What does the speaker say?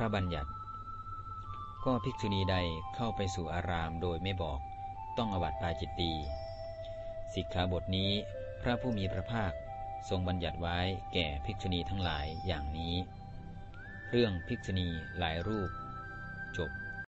ระบัญญัติ ก็ภิกษุณีใดเข้าไปสู่อารามโดยไม่บอก ต้องอบัติปาจิตตีสิกขาบทนี้พระผู้มีพระภาคทรงบัญญัติไว้แก่ภิกษุณีทั้งหลายอย่างนี้ เรื่องภิกษุณีหลายรูป จบ